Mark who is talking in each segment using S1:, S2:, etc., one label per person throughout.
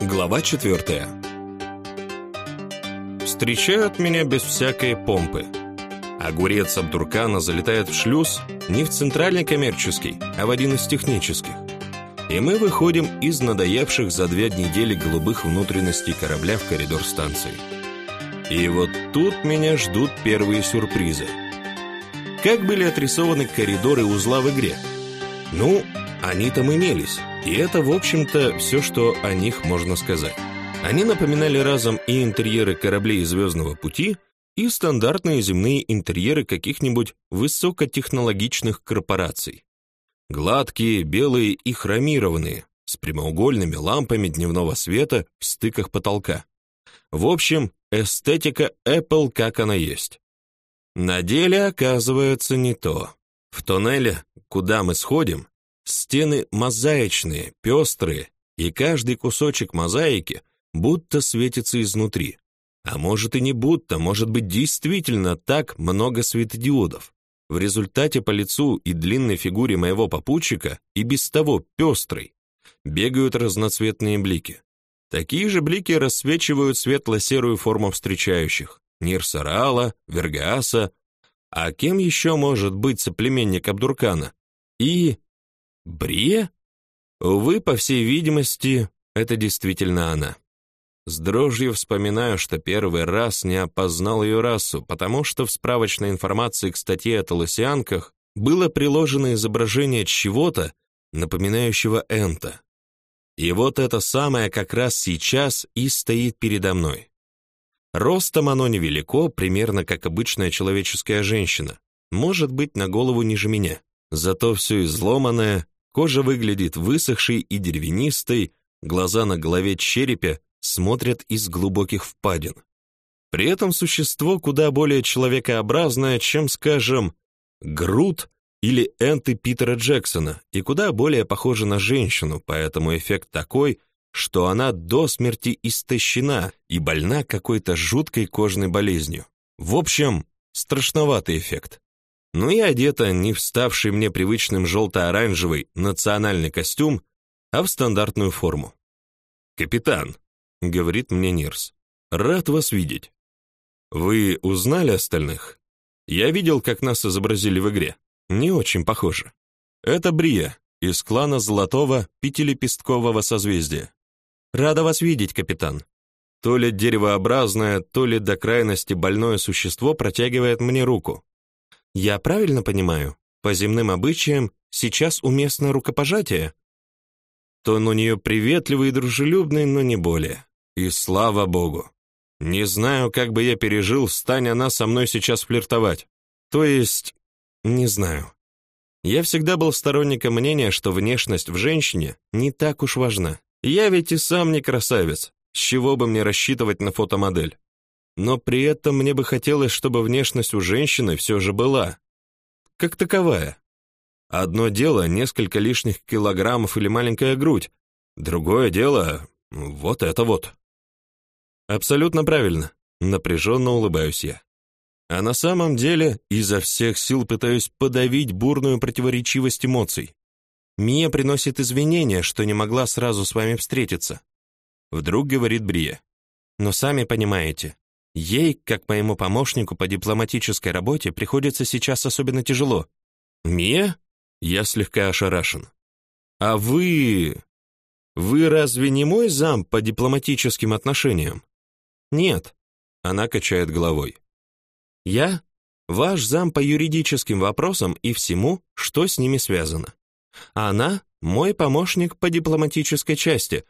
S1: Глава четвертая. Встречают меня без всякой помпы. Огурец Абдуркана залетает в шлюз не в центральный коммерческий, а в один из технических. И мы выходим из надоевших за две недели голубых внутренностей корабля в коридор станции. И вот тут меня ждут первые сюрпризы. Как были отрисованы коридоры узла в игре? Ну, они там имелись, и это, в общем-то, все, что о них можно сказать. Они напоминали разом и интерьеры кораблей Звездного пути, и стандартные земные интерьеры каких-нибудь высокотехнологичных корпораций. Гладкие, белые и хромированные, с прямоугольными лампами дневного света в стыках потолка. В общем, эстетика Apple как она есть. На деле оказывается не то. В тоннеле, куда мы сходим, Стены мозаичные, пестрые, и каждый кусочек мозаики будто светится изнутри. А может и не будто, может быть действительно так много светодиодов. В результате по лицу и длинной фигуре моего попутчика, и без того пестрой, бегают разноцветные блики. Такие же блики рассвечивают светло-серую форму встречающих. Нирсарала, Вергааса, а кем еще может быть соплеменник Абдуркана? И Брия? Увы, по всей видимости, это действительно она. С дрожью вспоминаю, что первый раз не опознал ее расу, потому что в справочной информации к статье о толосианках было приложено изображение чего-то, напоминающего энта. И вот это самое как раз сейчас и стоит передо мной. Ростом оно невелико, примерно как обычная человеческая женщина, может быть на голову ниже меня, зато все изломанное, Кожа выглядит высохшей и деревянистой, глаза на голове черепя смотрят из глубоких впадин. При этом существо куда более человекообразное, чем, скажем, Грут или Энты Питера Джексона, и куда более похоже на женщину, поэтому эффект такой, что она до смерти истощена и больна какой-то жуткой кожной болезнью. В общем, страшноватый эффект но и одета не в ставший мне привычным желто-оранжевый национальный костюм, а в стандартную форму. «Капитан», — говорит мне Нирс, — «рад вас видеть. Вы узнали остальных? Я видел, как нас изобразили в игре. Не очень похоже. Это Брия из клана Золотого Пятилепесткового созвездия. Рада вас видеть, капитан. То ли деревообразное, то ли до крайности больное существо протягивает мне руку. Я правильно понимаю? По земным обычаям сейчас уместно рукопожатие? Тон у нее приветливый и дружелюбный, но не более. И слава богу. Не знаю, как бы я пережил, стань она со мной сейчас флиртовать. То есть, не знаю. Я всегда был сторонником мнения, что внешность в женщине не так уж важна. Я ведь и сам не красавец, с чего бы мне рассчитывать на фотомодель но при этом мне бы хотелось, чтобы внешность у женщины все же была. Как таковая. Одно дело — несколько лишних килограммов или маленькая грудь, другое дело — вот это вот. Абсолютно правильно, напряженно улыбаюсь я. А на самом деле изо всех сил пытаюсь подавить бурную противоречивость эмоций. Мия приносит извинения, что не могла сразу с вами встретиться. Вдруг говорит Брия. Но сами понимаете, Ей, как моему помощнику по дипломатической работе, приходится сейчас особенно тяжело. Мия? Я слегка ошарашен. А вы... Вы разве не мой зам по дипломатическим отношениям? Нет. Она качает головой. Я ваш зам по юридическим вопросам и всему, что с ними связано. А она мой помощник по дипломатической части.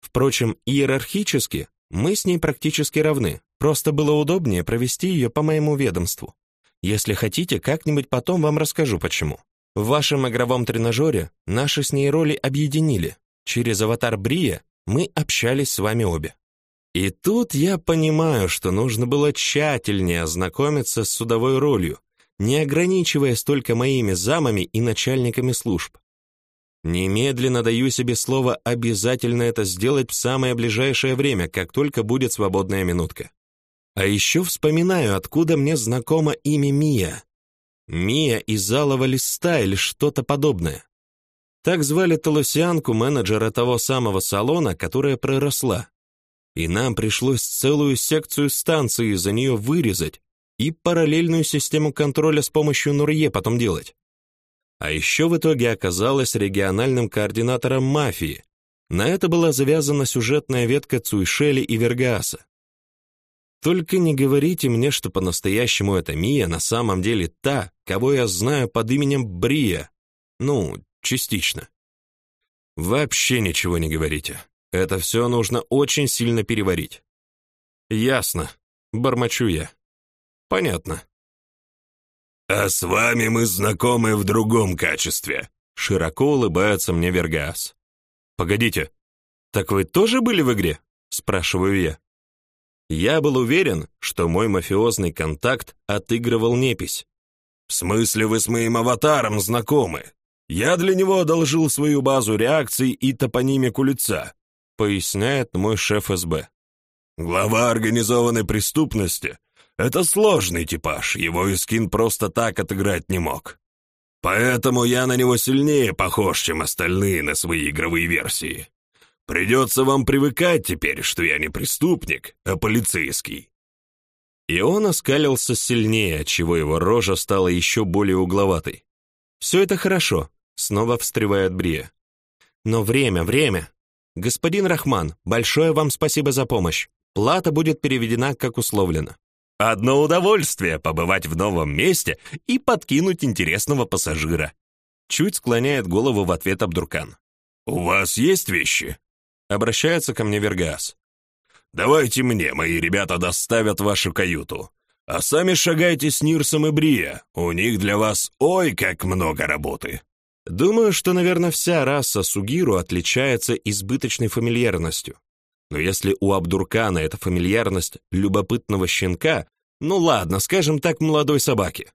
S1: Впрочем, иерархически мы с ней практически равны, просто было удобнее провести ее по моему ведомству. Если хотите, как-нибудь потом вам расскажу почему. В вашем игровом тренажере наши с ней роли объединили. Через аватар Брия мы общались с вами обе. И тут я понимаю, что нужно было тщательнее ознакомиться с судовой ролью, не ограничиваясь только моими замами и начальниками служб. Немедленно даю себе слово обязательно это сделать в самое ближайшее время, как только будет свободная минутка. А еще вспоминаю, откуда мне знакомо имя Мия. Мия из алого листа или что-то подобное. Так звали Толосианку, менеджера того самого салона, которая проросла. И нам пришлось целую секцию станции за нее вырезать и параллельную систему контроля с помощью Нурье потом делать. А еще в итоге оказалась региональным координатором мафии. На это была завязана сюжетная ветка Цуйшели и Вергааса. Только не говорите мне, что по-настоящему эта Мия на самом деле та, кого я знаю под именем Брия. Ну, частично. Вообще ничего не говорите. Это все нужно очень сильно переварить. Ясно, бормочу я. Понятно.
S2: А с вами мы знакомы в другом качестве,
S1: широко улыбается мне Вергас. Погодите. Так вы тоже были в игре? спрашиваю я. Я был уверен, что мой мафиозный контакт отыгрывал непись.
S2: В смысле вы с моим аватаром знакомы? Я для него одолжил свою базу реакций и топонимику лица,
S1: поясняет мой шеф СБ.
S2: Глава организованной преступности — это сложный типаж, его Искин просто так отыграть не мог. Поэтому я на него сильнее похож, чем остальные на свои игровые версии. Придется вам привыкать теперь, что я не преступник, а полицейский».
S1: И он оскалился сильнее, отчего его рожа стала еще более угловатой. «Все это хорошо», — снова встревает Брия. «Но время, время. Господин Рахман, большое вам спасибо за помощь. Плата будет переведена, как условлено».
S2: «Одно удовольствие побывать в новом месте и подкинуть интересного пассажира»,
S1: чуть склоняет голову в ответ Абдуркан.
S2: «У вас есть вещи?»
S1: Обращается ко мне Вергас.
S2: «Давайте мне, мои ребята доставят вашу каюту. А сами шагайте с Нирсом и Брия. У них для вас ой как много работы».
S1: Думаю, что, наверное, вся раса Сугиру отличается избыточной фамильярностью. Но если у Абдуркана эта фамильярность любопытного щенка, ну ладно, скажем так, молодой собаки,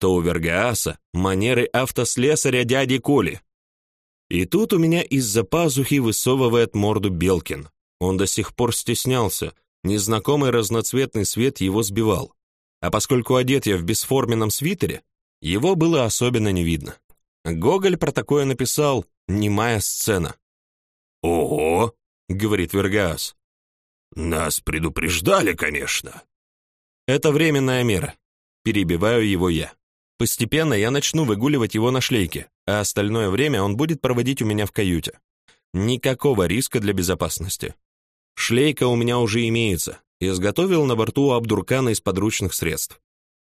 S1: то у Вергааса манеры автослесаря дяди Коли. И тут у меня из-за пазухи высовывает морду Белкин. Он до сих пор стеснялся, незнакомый разноцветный свет его сбивал. А поскольку одет я в бесформенном свитере, его было особенно не видно. Гоголь про такое написал «Немая сцена».
S2: «Ого!»
S1: — говорит Вергаас.
S2: «Нас предупреждали, конечно».
S1: «Это временная мера», — перебиваю его я. Постепенно я начну выгуливать его на шлейке, а остальное время он будет проводить у меня в каюте. Никакого риска для безопасности. Шлейка у меня уже имеется, изготовил на борту Абдуркана из подручных средств.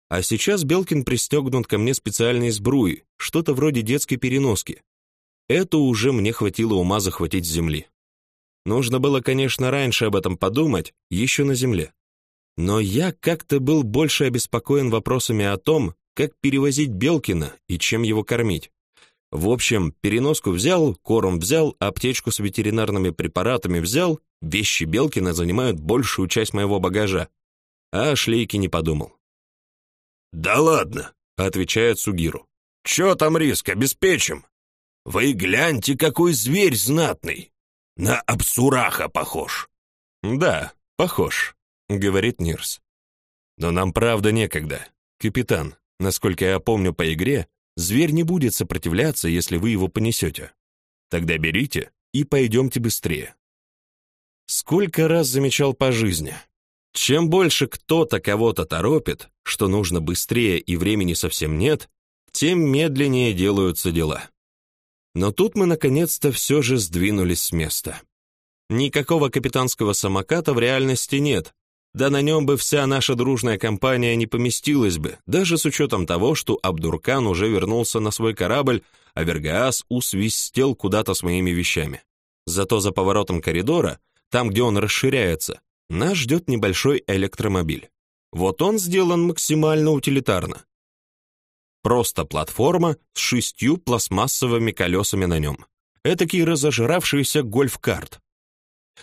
S1: А сейчас Белкин пристегнут ко мне специальной сбруей, что-то вроде детской переноски. Это уже мне хватило ума захватить с земли. Нужно было, конечно, раньше об этом подумать, еще на земле. Но я как-то был больше обеспокоен вопросами о том, как перевозить Белкина и чем его кормить. В общем, переноску взял, корм взял, аптечку с ветеринарными препаратами взял, вещи Белкина занимают большую часть моего багажа. А о шлейке не подумал.
S2: «Да ладно», — отвечает Сугиру. «Чё там риск, обеспечим? Вы гляньте, какой зверь знатный! На Абсураха похож!»
S1: «Да, похож», — говорит Нирс. «Но нам правда некогда. Капитан, Насколько я помню по игре, зверь не будет сопротивляться, если вы его понесете. Тогда берите и пойдемте быстрее. Сколько раз замечал по жизни. Чем больше кто-то кого-то торопит, что нужно быстрее и времени совсем нет, тем медленнее делаются дела. Но тут мы наконец-то все же сдвинулись с места. Никакого капитанского самоката в реальности нет, да на нем бы вся наша дружная компания не поместилась бы, даже с учетом того, что Абдуркан уже вернулся на свой корабль, а Вергаас усвистел куда-то с моими вещами. Зато за поворотом коридора, там, где он расширяется, нас ждет небольшой электромобиль. Вот он сделан максимально утилитарно. Просто платформа с шестью пластмассовыми колесами на нем. Этакий разожравшийся гольф-карт.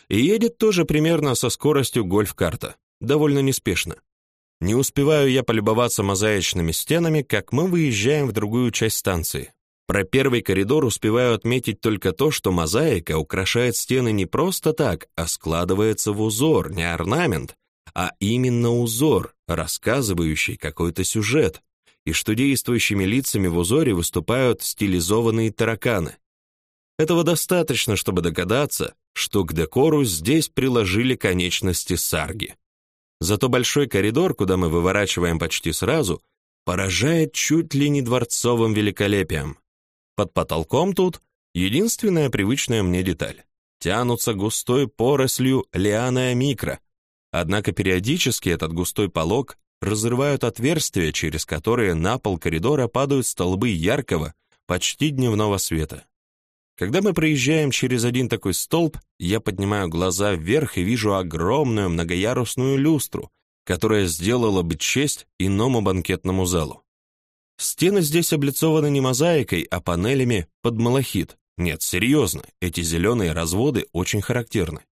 S1: И едет тоже примерно со скоростью гольф-карта довольно неспешно. Не успеваю я полюбоваться мозаичными стенами, как мы выезжаем в другую часть станции. Про первый коридор успеваю отметить только то, что мозаика украшает стены не просто так, а складывается в узор, не орнамент, а именно узор, рассказывающий какой-то сюжет, и что действующими лицами в узоре выступают стилизованные тараканы. Этого достаточно, чтобы догадаться, что к декору здесь приложили конечности сарги. Зато большой коридор, куда мы выворачиваем почти сразу, поражает чуть ли не дворцовым великолепием. Под потолком тут единственная привычная мне деталь. Тянутся густой порослью лианы микро. Однако периодически этот густой полог разрывают отверстия, через которые на пол коридора падают столбы яркого, почти дневного света. Когда мы проезжаем через один такой столб, я поднимаю глаза вверх и вижу огромную многоярусную люстру, которая сделала бы честь иному банкетному залу. Стены здесь облицованы не мозаикой, а панелями под малахит. Нет, серьезно, эти зеленые разводы очень характерны.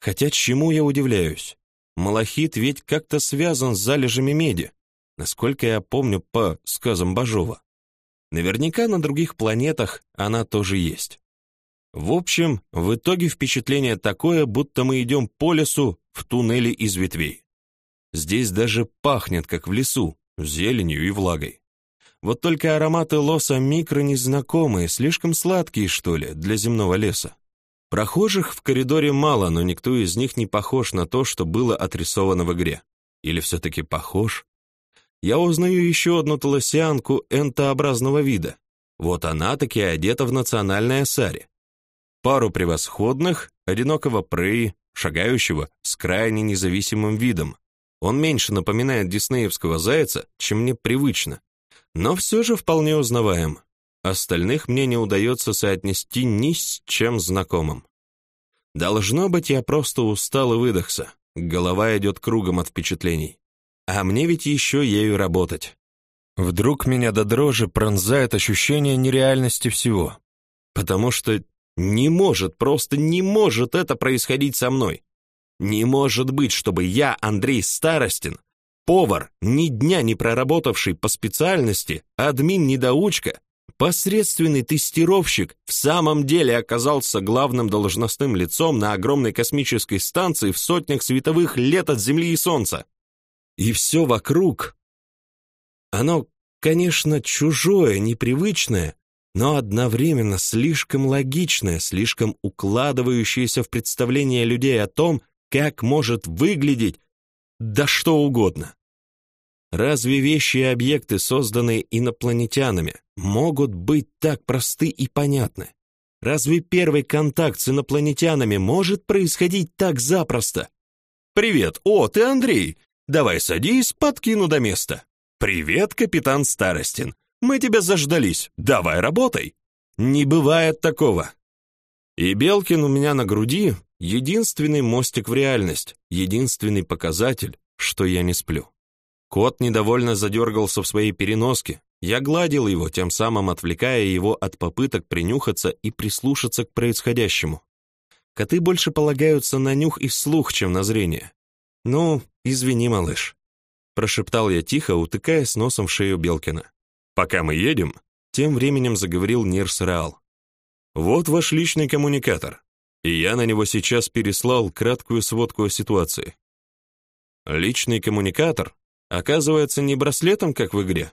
S1: Хотя чему я удивляюсь? Малахит ведь как-то связан с залежами меди, насколько я помню по сказам Бажова. Наверняка на других планетах она тоже есть. В общем, в итоге впечатление такое, будто мы идем по лесу в туннеле из ветвей. Здесь даже пахнет, как в лесу, зеленью и влагой. Вот только ароматы лоса микро незнакомые, слишком сладкие, что ли, для земного леса. Прохожих в коридоре мало, но никто из них не похож на то, что было отрисовано в игре. Или все-таки похож? Я узнаю еще одну толосианку энтообразного вида. Вот она таки одета в национальное сари. Пару превосходных, одинокого преи, шагающего с крайне независимым видом. Он меньше напоминает диснеевского зайца, чем мне привычно, но все же вполне узнаваем. Остальных мне не удается соотнести ни с чем знакомым. Должно быть, я просто устал и выдохся. Голова идет кругом от впечатлений. А мне ведь еще ею работать. Вдруг меня до дрожи пронзает ощущение нереальности всего. Потому что не может, просто не может это происходить со мной. Не может быть, чтобы я, Андрей Старостин, повар, ни дня не проработавший по специальности, админ-недоучка, посредственный тестировщик, в самом деле оказался главным должностным лицом на огромной космической станции в сотнях световых лет от Земли и Солнца. И все вокруг. Оно, конечно, чужое, непривычное, но одновременно слишком логичное, слишком укладывающееся в представление людей о том, как может выглядеть да что угодно. Разве вещи и объекты, созданные инопланетянами, могут быть так просты и понятны? Разве первый контакт с инопланетянами может происходить так запросто? «Привет! О, ты Андрей! Давай садись, подкину до места. Привет, капитан Старостин. Мы тебя заждались. Давай работай. Не бывает такого. И Белкин у меня на груди единственный мостик в реальность, единственный показатель, что я не сплю. Кот недовольно задергался в своей переноске. Я гладил его, тем самым отвлекая его от попыток принюхаться и прислушаться к происходящему. Коты больше полагаются на нюх и слух, чем на зрение. Ну, «Извини, малыш», — прошептал я тихо, утыкаясь носом в шею Белкина. «Пока мы едем», — тем временем заговорил Нирс Реал. «Вот ваш личный коммуникатор, и я на него сейчас переслал краткую сводку о ситуации. Личный коммуникатор оказывается не браслетом, как в игре,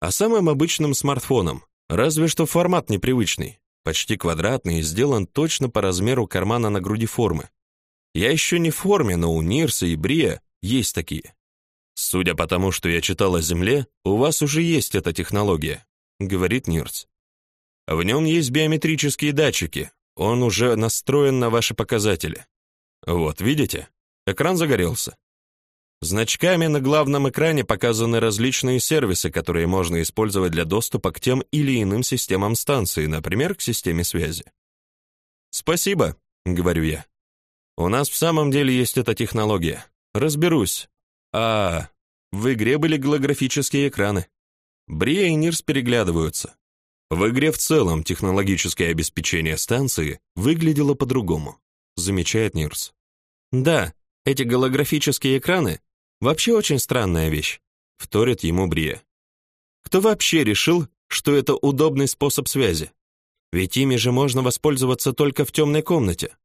S1: а самым обычным смартфоном, разве что формат непривычный, почти квадратный сделан точно по размеру кармана на груди формы. Я еще не в форме, но у Нирса и Брия есть такие. Судя по тому, что я читал о Земле, у вас уже есть эта технология, говорит Нирц. В нем есть биометрические датчики, он уже настроен на ваши показатели. Вот, видите? Экран загорелся. Значками на главном экране показаны различные сервисы, которые можно использовать для доступа к тем или иным системам станции, например, к системе связи. «Спасибо», — говорю я. «У нас в самом деле есть эта технология. Разберусь. А, в игре были голографические экраны. Брия и Нирс переглядываются. В игре в целом технологическое обеспечение станции выглядело по-другому, замечает Нирс. Да, эти голографические экраны вообще очень странная вещь, вторит ему Брия. Кто вообще решил, что это удобный способ связи? Ведь ими же можно воспользоваться только в темной комнате.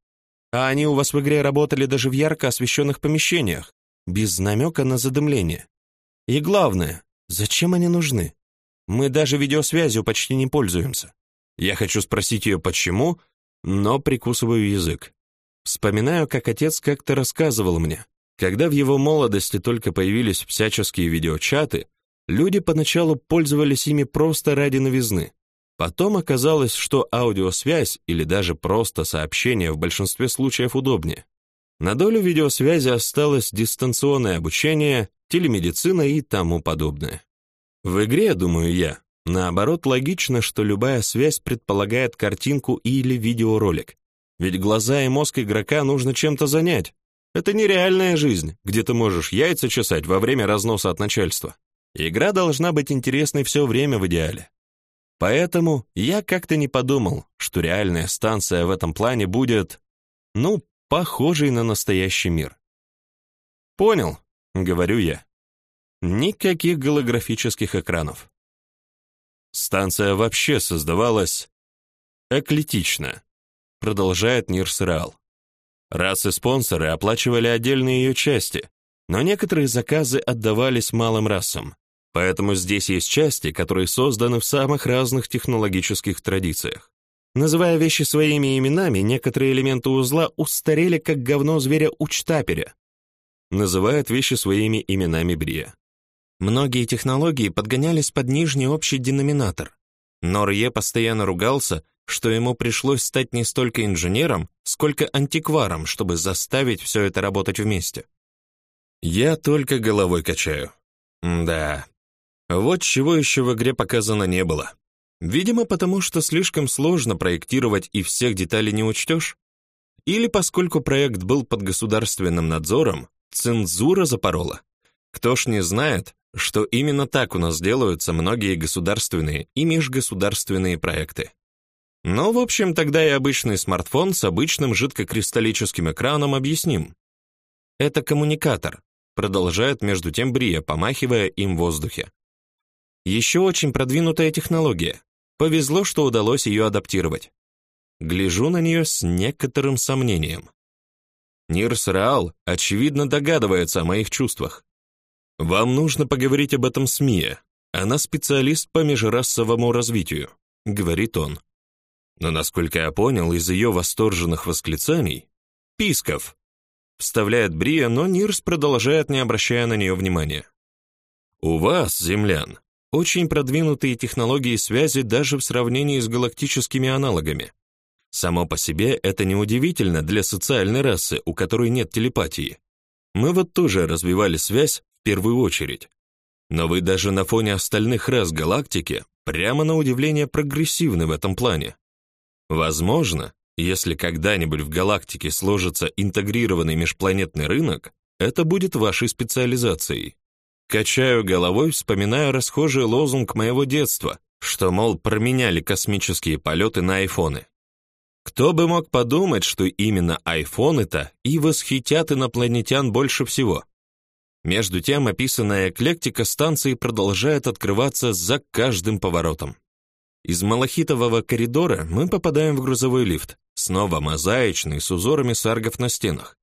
S1: А они у вас в игре работали даже в ярко освещенных помещениях, без намека на задымление. И главное, зачем они нужны? Мы даже видеосвязью почти не пользуемся. Я хочу спросить ее, почему, но прикусываю язык. Вспоминаю, как отец как-то рассказывал мне, когда в его молодости только появились всяческие видеочаты, люди поначалу пользовались ими просто ради новизны. Потом оказалось, что аудиосвязь или даже просто сообщение в большинстве случаев удобнее. На долю видеосвязи осталось дистанционное обучение, телемедицина и тому подобное. В игре, думаю я, наоборот логично, что любая связь предполагает картинку или видеоролик. Ведь глаза и мозг игрока нужно чем-то занять. Это нереальная жизнь, где ты можешь яйца чесать во время разноса от начальства. Игра должна быть интересной все время в идеале. Поэтому я как-то не подумал, что реальная станция в этом плане будет, ну, похожей на настоящий мир. Понял, говорю я. Никаких голографических экранов. Станция вообще создавалась эклетично, продолжает Нирс Реал. Раз и спонсоры оплачивали отдельные ее части, но некоторые заказы отдавались малым расам. Поэтому здесь есть части, которые созданы в самых разных технологических традициях. Называя вещи своими именами, некоторые элементы узла устарели как говно зверя учтаперя. Называют вещи своими именами Брия. Многие технологии подгонялись под нижний общий деноминатор. Но Рье постоянно ругался, что ему пришлось стать не столько инженером, сколько антикваром, чтобы заставить все это работать вместе. Я только головой качаю. Да, вот чего еще в игре показано не было. Видимо, потому что слишком сложно проектировать и всех деталей не учтешь. Или поскольку проект был под государственным надзором, цензура запорола. Кто ж не знает, что именно так у нас делаются многие государственные и межгосударственные проекты. Но, в общем, тогда и обычный смартфон с обычным жидкокристаллическим экраном объясним. Это коммуникатор, продолжает между тем Брия, помахивая им в воздухе. Еще очень продвинутая технология. Повезло, что удалось ее адаптировать. Гляжу на нее с некоторым сомнением. Нирс Раал, очевидно, догадывается о моих чувствах. Вам нужно поговорить об этом с Мия. Она специалист по межрасовому развитию, говорит он. Но насколько я понял из ее восторженных восклицаний, Писков вставляет Брия, но Нирс продолжает, не обращая на нее внимания. У вас, землян, очень продвинутые технологии связи даже в сравнении с галактическими аналогами. Само по себе это неудивительно для социальной расы, у которой нет телепатии. Мы вот тоже развивали связь в первую очередь. Но вы даже на фоне остальных рас галактики прямо на удивление прогрессивны в этом плане. Возможно, если когда-нибудь в галактике сложится интегрированный межпланетный рынок, это будет вашей специализацией. Качаю головой, вспоминая расхожий лозунг моего детства, что, мол, променяли космические полеты на айфоны. Кто бы мог подумать, что именно айфоны-то и восхитят инопланетян больше всего. Между тем, описанная эклектика станции продолжает открываться за каждым поворотом. Из малахитового коридора мы попадаем в грузовой лифт, снова мозаичный, с узорами саргов на стенах.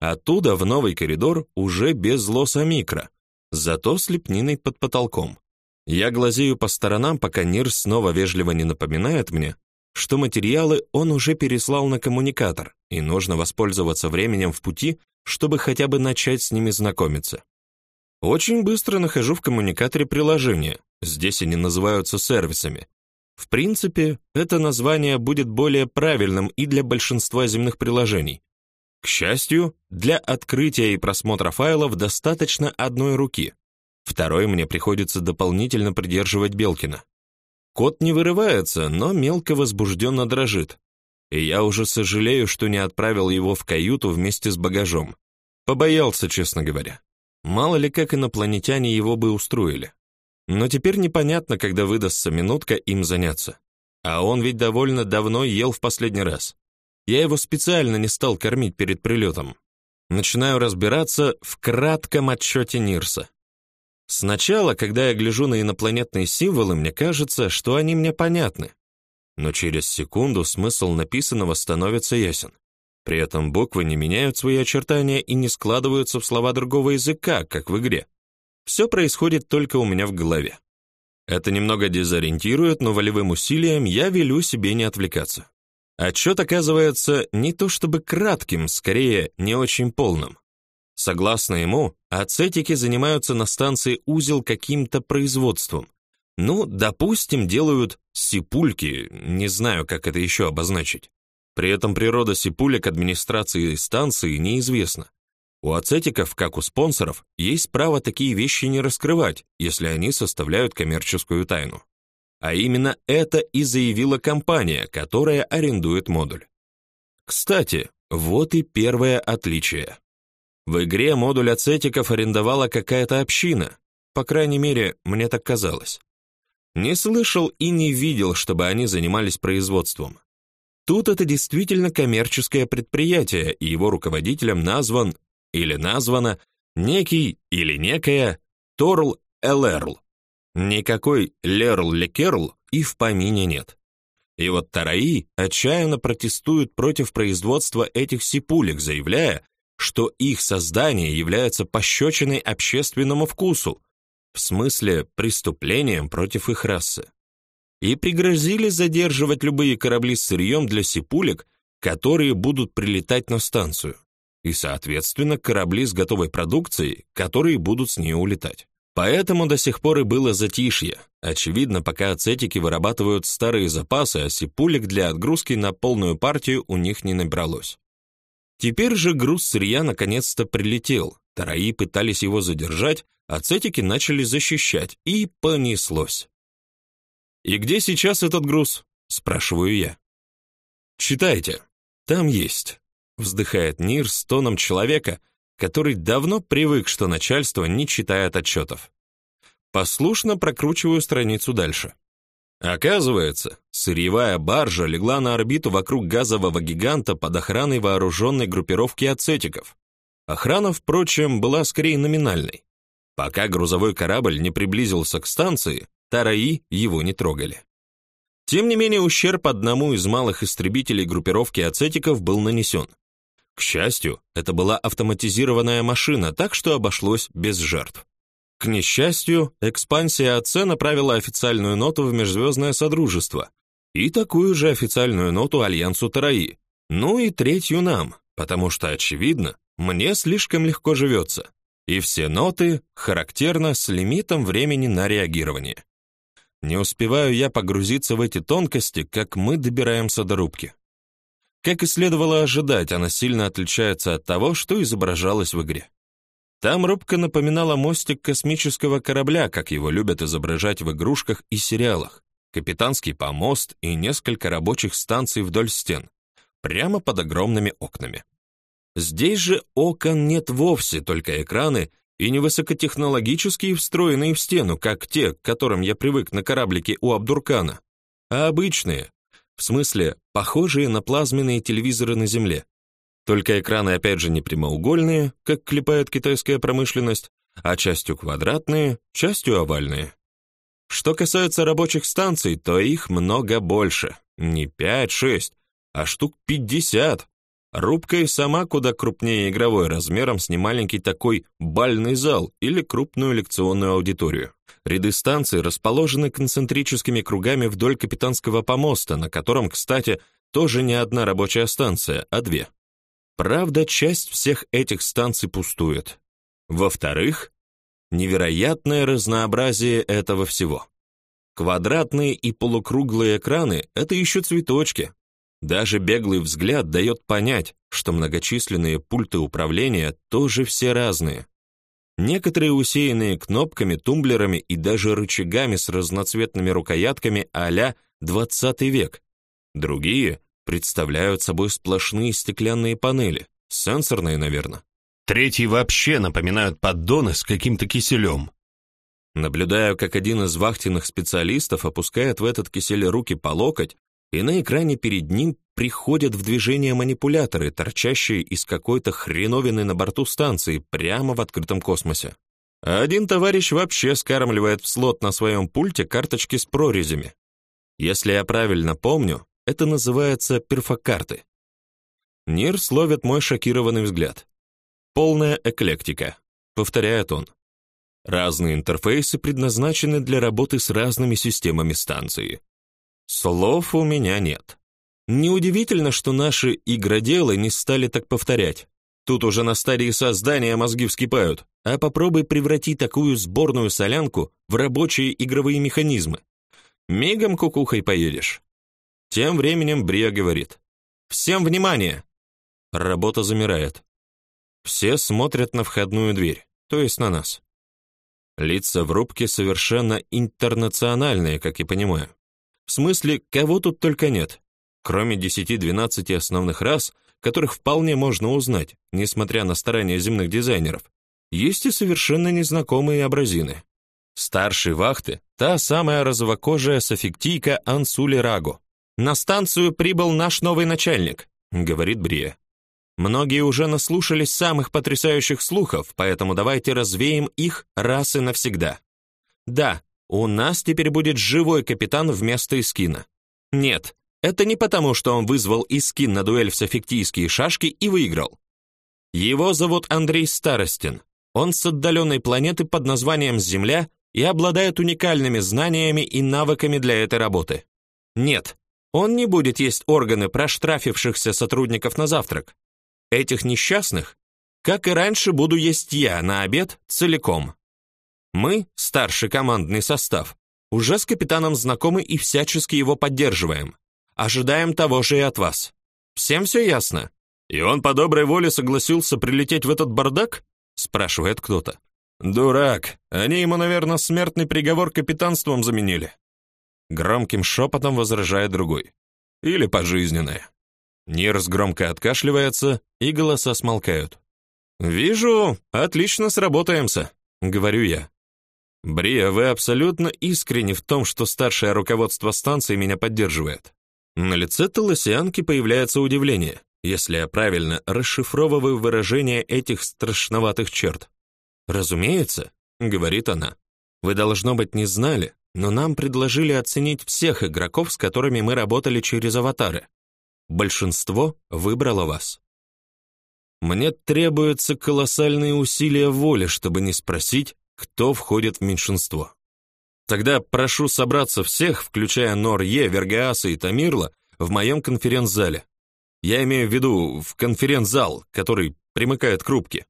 S1: Оттуда в новый коридор уже без лоса микро, зато с лепниной под потолком. Я глазею по сторонам, пока Нир снова вежливо не напоминает мне, что материалы он уже переслал на коммуникатор, и нужно воспользоваться временем в пути, чтобы хотя бы начать с ними знакомиться. Очень быстро нахожу в коммуникаторе приложения. Здесь они называются сервисами. В принципе, это название будет более правильным и для большинства земных приложений, к счастью, для открытия и просмотра файлов достаточно одной руки. Второй мне приходится дополнительно придерживать Белкина. Кот не вырывается, но мелко возбужденно дрожит. И я уже сожалею, что не отправил его в каюту вместе с багажом. Побоялся, честно говоря. Мало ли как инопланетяне его бы устроили. Но теперь непонятно, когда выдастся минутка им заняться. А он ведь довольно давно ел в последний раз. Я его специально не стал кормить перед прилетом. Начинаю разбираться в кратком отчете Нирса. Сначала, когда я гляжу на инопланетные символы, мне кажется, что они мне понятны. Но через секунду смысл написанного становится ясен. При этом буквы не меняют свои очертания и не складываются в слова другого языка, как в игре. Все происходит только у меня в голове. Это немного дезориентирует, но волевым усилием я велю себе не отвлекаться. Отчет оказывается не то чтобы кратким, скорее, не очень полным. Согласно ему, ацетики занимаются на станции узел каким-то производством. Ну, допустим, делают сипульки, не знаю, как это еще обозначить. При этом природа сипулек администрации станции неизвестна. У ацетиков, как у спонсоров, есть право такие вещи не раскрывать, если они составляют коммерческую тайну. А именно это и заявила компания, которая арендует модуль. Кстати, вот и первое отличие. В игре модуль ацетиков арендовала какая-то община, по крайней мере, мне так казалось. Не слышал и не видел, чтобы они занимались производством. Тут это действительно коммерческое предприятие, и его руководителем назван или названа некий или некая Торл Элерл. Никакой Лерл Лекерл и в помине нет. И вот Тараи отчаянно протестуют против производства этих сипулек, заявляя, что их создание является пощечиной общественному вкусу, в смысле преступлением против их расы. И пригрозили задерживать любые корабли с сырьем для сипулек, которые будут прилетать на станцию, и, соответственно, корабли с готовой продукцией, которые будут с нее улетать. Поэтому до сих пор и было затишье. Очевидно, пока ацетики вырабатывают старые запасы, а сипулек для отгрузки на полную партию у них не набралось. Теперь же груз сырья наконец-то прилетел. Тараи пытались его задержать, а цетики начали защищать, и понеслось. «И где сейчас этот груз?» — спрашиваю я. «Читайте. Там есть», — вздыхает Нир с тоном человека, который давно привык, что начальство не читает отчетов. Послушно прокручиваю страницу дальше. Оказывается, сырьевая баржа легла на орбиту вокруг газового гиганта под охраной вооруженной группировки ацетиков. Охрана, впрочем, была скорее номинальной. Пока грузовой корабль не приблизился к станции, Тараи его не трогали. Тем не менее, ущерб одному из малых истребителей группировки ацетиков был нанесен. К счастью, это была автоматизированная машина, так что обошлось без жертв. К несчастью, экспансия АЦ направила официальную ноту в Межзвездное Содружество и такую же официальную ноту Альянсу Тараи, ну и третью нам, потому что, очевидно, мне слишком легко живется, и все ноты характерно с лимитом времени на реагирование. Не успеваю я погрузиться в эти тонкости, как мы добираемся до рубки. Как и следовало ожидать, она сильно отличается от того, что изображалось в игре. Там рубка напоминала мостик космического корабля, как его любят изображать в игрушках и сериалах, капитанский помост и несколько рабочих станций вдоль стен, прямо под огромными окнами. Здесь же окон нет вовсе, только экраны и не высокотехнологические, встроенные в стену, как те, к которым я привык на кораблике у Абдуркана, а обычные, в смысле, похожие на плазменные телевизоры на Земле, только экраны опять же не прямоугольные, как клепает китайская промышленность, а частью квадратные, частью овальные. Что касается рабочих станций, то их много больше. Не 5-6, а штук 50. Рубка и сама куда крупнее игровой размером с немаленький такой бальный зал или крупную лекционную аудиторию. Ряды станций расположены концентрическими кругами вдоль капитанского помоста, на котором, кстати, тоже не одна рабочая станция, а две. Правда, часть всех этих станций пустует. Во-вторых, невероятное разнообразие этого всего. Квадратные и полукруглые экраны — это еще цветочки. Даже беглый взгляд дает понять, что многочисленные пульты управления тоже все разные. Некоторые усеянные кнопками, тумблерами и даже рычагами с разноцветными рукоятками а-ля 20 век. Другие представляют собой сплошные стеклянные панели, сенсорные, наверное. Третьи вообще напоминают поддоны с каким-то киселем. Наблюдаю, как один из вахтенных специалистов опускает в этот кисель руки по локоть, и на экране перед ним приходят в движение манипуляторы, торчащие из какой-то хреновины на борту станции прямо в открытом космосе. Один товарищ вообще скармливает в слот на своем пульте карточки с прорезями. Если я правильно помню, это называется перфокарты. Нир словит мой шокированный взгляд. Полная эклектика, повторяет он. Разные интерфейсы предназначены для работы с разными системами станции. Слов у меня нет. Неудивительно, что наши игроделы не стали так повторять. Тут уже на стадии создания мозги вскипают, а попробуй преврати такую сборную солянку в рабочие игровые механизмы. Мигом кукухой поедешь. Тем временем Брия говорит. «Всем внимание!» Работа замирает. Все смотрят на входную дверь, то есть на нас. Лица в рубке совершенно интернациональные, как я понимаю. В смысле, кого тут только нет. Кроме 10-12 основных рас, которых вполне можно узнать, несмотря на старания земных дизайнеров, есть и совершенно незнакомые абразины. Старший вахты — та самая розовокожая софиктийка Ансули Раго. «На станцию прибыл наш новый начальник», — говорит Брия. «Многие уже наслушались самых потрясающих слухов, поэтому давайте развеем их раз и навсегда. Да, у нас теперь будет живой капитан вместо Искина. Нет, это не потому, что он вызвал Искин на дуэль в софиктийские шашки и выиграл. Его зовут Андрей Старостин. Он с отдаленной планеты под названием Земля и обладает уникальными знаниями и навыками для этой работы. Нет, он не будет есть органы проштрафившихся сотрудников на завтрак. Этих несчастных, как и раньше, буду есть я на обед целиком. Мы, старший командный состав, уже с капитаном знакомы и всячески его поддерживаем. Ожидаем того же и от вас. Всем все ясно?» «И он по доброй воле согласился прилететь в этот бардак?» спрашивает кто-то. «Дурак! Они ему, наверное, смертный приговор капитанством заменили». Громким шепотом возражает другой. «Или пожизненное». Нирс громко откашливается, и голоса смолкают. «Вижу, отлично сработаемся», — говорю я. «Брия, вы абсолютно искренни в том, что старшее руководство станции меня поддерживает. На лице Толосианки появляется удивление, если я правильно расшифровываю выражение этих страшноватых черт. «Разумеется», — говорит она, — «вы, должно быть, не знали, но нам предложили оценить всех игроков, с которыми мы работали через аватары. Большинство выбрало вас. Мне требуются колоссальные усилия воли, чтобы не спросить, кто входит в меньшинство. Тогда прошу собраться всех, включая Нор-Е, Вергааса и Тамирла, в моем конференц-зале. Я имею в виду в конференц-зал, который примыкает к рубке.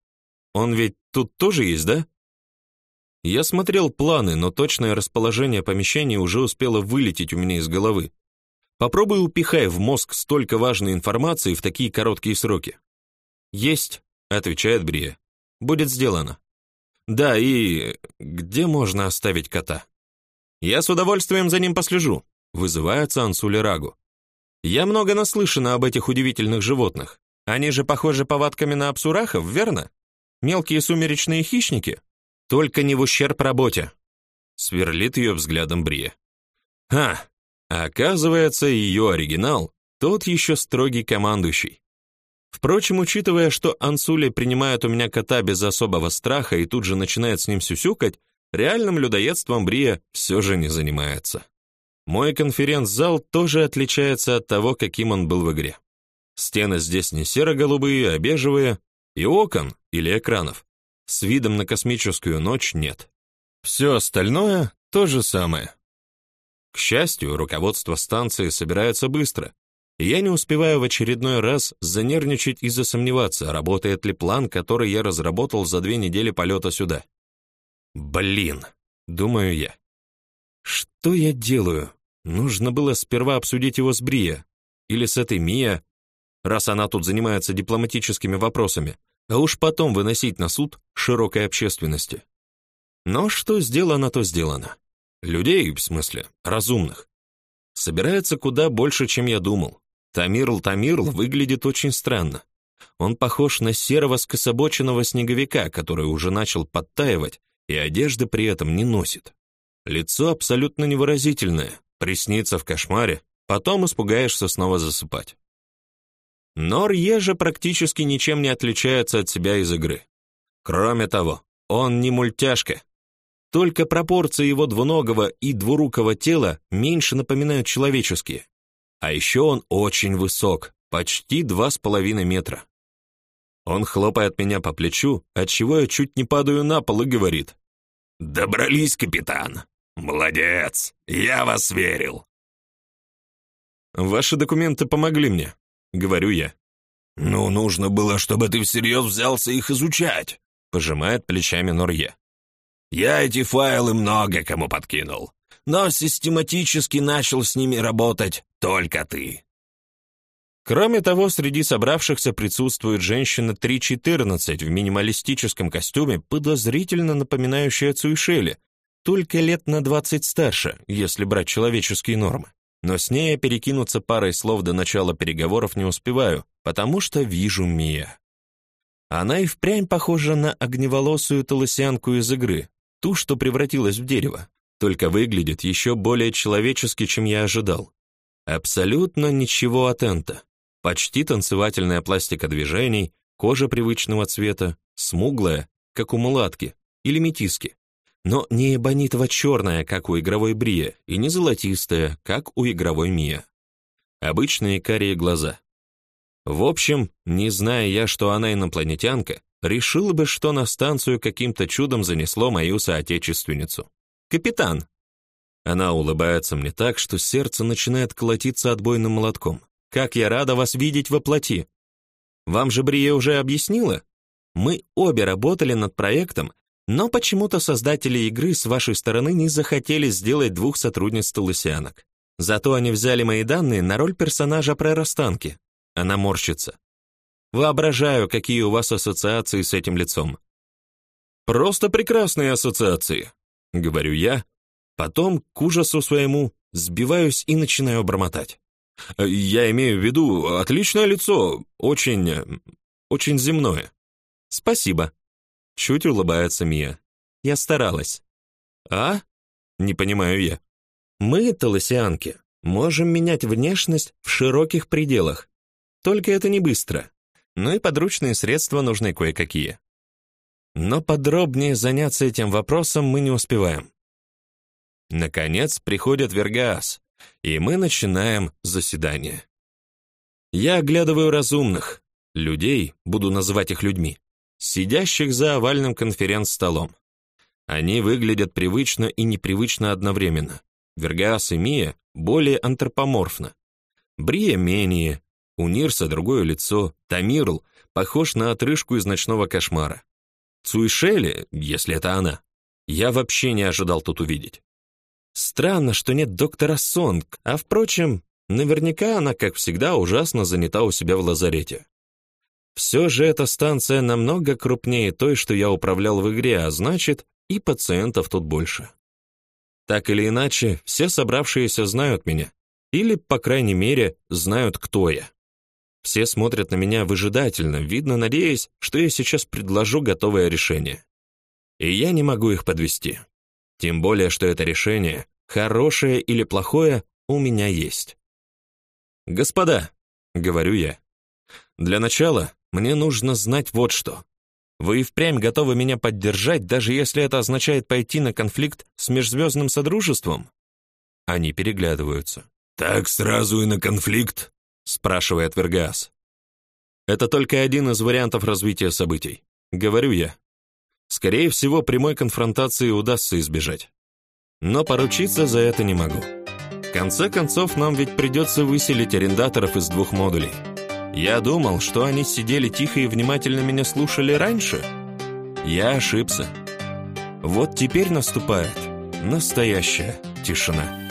S1: Он ведь тут тоже есть, да? Я смотрел планы, но точное расположение помещения уже успело вылететь у меня из головы. Попробуй упихай в мозг столько важной информации в такие короткие сроки. Есть, отвечает Брия. Будет сделано. Да, и где можно оставить кота? Я с удовольствием за ним послежу, вызывается Ансуля Рагу. Я много наслышана об этих удивительных животных. Они же похожи повадками на абсурахов, верно? Мелкие сумеречные хищники? Только не в ущерб работе. Сверлит ее взглядом Брия. Ха, оказывается, ее оригинал тот еще строгий командующий. Впрочем, учитывая, что Ансули принимает у меня кота без особого страха и тут же начинает с ним сюсюкать, Реальным людоедством Брия все же не занимается. Мой конференц-зал тоже отличается от того, каким он был в игре. Стены здесь не серо-голубые, а бежевые, и окон или экранов с видом на космическую ночь нет. Все остальное то же самое. К счастью, руководство станции собирается быстро, я не успеваю в очередной раз занервничать и засомневаться, работает ли план, который я разработал за две недели полета сюда. Блин, думаю я. Что я делаю? Нужно было сперва обсудить его с Брия или с этой Мия, раз она тут занимается дипломатическими вопросами, а уж потом выносить на суд широкой общественности. Но что сделано, то сделано. Людей, в смысле, разумных. Собирается куда больше, чем я думал. Тамирл Тамирл выглядит очень странно. Он похож на серого скособоченного снеговика, который уже начал подтаивать и одежды при этом не носит. Лицо абсолютно невыразительное, приснится в кошмаре, потом испугаешься снова засыпать. Нор Ежа практически ничем не отличается от себя из игры. Кроме того, он не мультяшка. Только пропорции его двуногого и двурукого тела меньше напоминают человеческие. А еще он очень высок, почти два с половиной метра. Он хлопает меня по плечу, отчего я чуть не падаю на пол и говорит.
S2: «Добрались, капитан! Молодец! Я вас верил!»
S1: «Ваши документы помогли мне», — говорю я.
S2: «Ну, нужно было, чтобы ты всерьез взялся их изучать», — пожимает плечами Нурье. «Я эти файлы много кому подкинул, но систематически начал с ними работать только ты».
S1: Кроме того, среди собравшихся присутствует женщина 3.14 в минималистическом костюме, подозрительно напоминающая Цуишели, только лет на 20 старше, если брать человеческие нормы. Но с ней я перекинуться парой слов до начала переговоров не успеваю, потому что вижу Мия. Она и впрямь похожа на огневолосую толосянку из игры, ту, что превратилась в дерево, только выглядит еще более человечески, чем я ожидал. Абсолютно ничего от Энта. Почти танцевательная пластика движений, кожа привычного цвета, смуглая, как у мулатки или метиски, но не эбонитово-черная, как у игровой Брия, и не золотистая, как у игровой Мия. Обычные карие глаза. В общем, не зная я, что она инопланетянка, решил бы, что на станцию каким-то чудом занесло мою соотечественницу. «Капитан!» Она улыбается мне так, что сердце начинает колотиться отбойным молотком. Как я рада вас видеть во плоти. Вам же Брия уже объяснила? Мы обе работали над проектом, но почему-то создатели игры с вашей стороны не захотели сделать двух сотрудниц Толысянок. Зато они взяли мои данные на роль персонажа прорастанки. Она морщится. Воображаю, какие у вас ассоциации с этим лицом. Просто прекрасные ассоциации, говорю я, потом к ужасу своему сбиваюсь и начинаю бормотать. Э, я имею в виду отличное лицо, очень очень земное. Спасибо. Чуть улыбается Мия. Я старалась. А? Не понимаю я. Мы, толосианки, можем менять внешность в широких пределах. Только это не быстро. Ну и подручные средства нужны кое-какие. Но подробнее заняться этим вопросом мы не успеваем. Наконец приходит Вергаас, и мы начинаем заседание. Я оглядываю разумных, людей, буду называть их людьми, сидящих за овальным конференц-столом. Они выглядят привычно и непривычно одновременно. Вергаас и Мия более антропоморфно. Брия менее, у Нирса другое лицо, Тамирл похож на отрыжку из ночного кошмара. Цуишели, если это она, я вообще не ожидал тут увидеть. Странно, что нет доктора Сонг, а впрочем, наверняка она, как всегда, ужасно занята у себя в лазарете. Все же эта станция намного крупнее той, что я управлял в игре, а значит, и пациентов тут больше. Так или иначе, все собравшиеся знают меня, или, по крайней мере, знают, кто я. Все смотрят на меня выжидательно, видно, надеясь, что я сейчас предложу готовое решение. И я не могу их подвести. Тем более, что это решение, хорошее или плохое, у меня есть. «Господа», — говорю я, — «для начала мне нужно знать вот что. Вы и впрямь готовы меня поддержать, даже если это означает пойти на конфликт с межзвездным содружеством?» Они переглядываются.
S2: «Так сразу и на конфликт?»
S1: — спрашивает Вергас. «Это только один из вариантов развития событий», — говорю я. Скорее всего, прямой конфронтации удастся избежать. Но поручиться за это не могу. В конце концов, нам ведь придется выселить арендаторов из двух модулей. Я думал, что они сидели тихо и внимательно меня слушали раньше. Я ошибся. Вот теперь наступает настоящая тишина.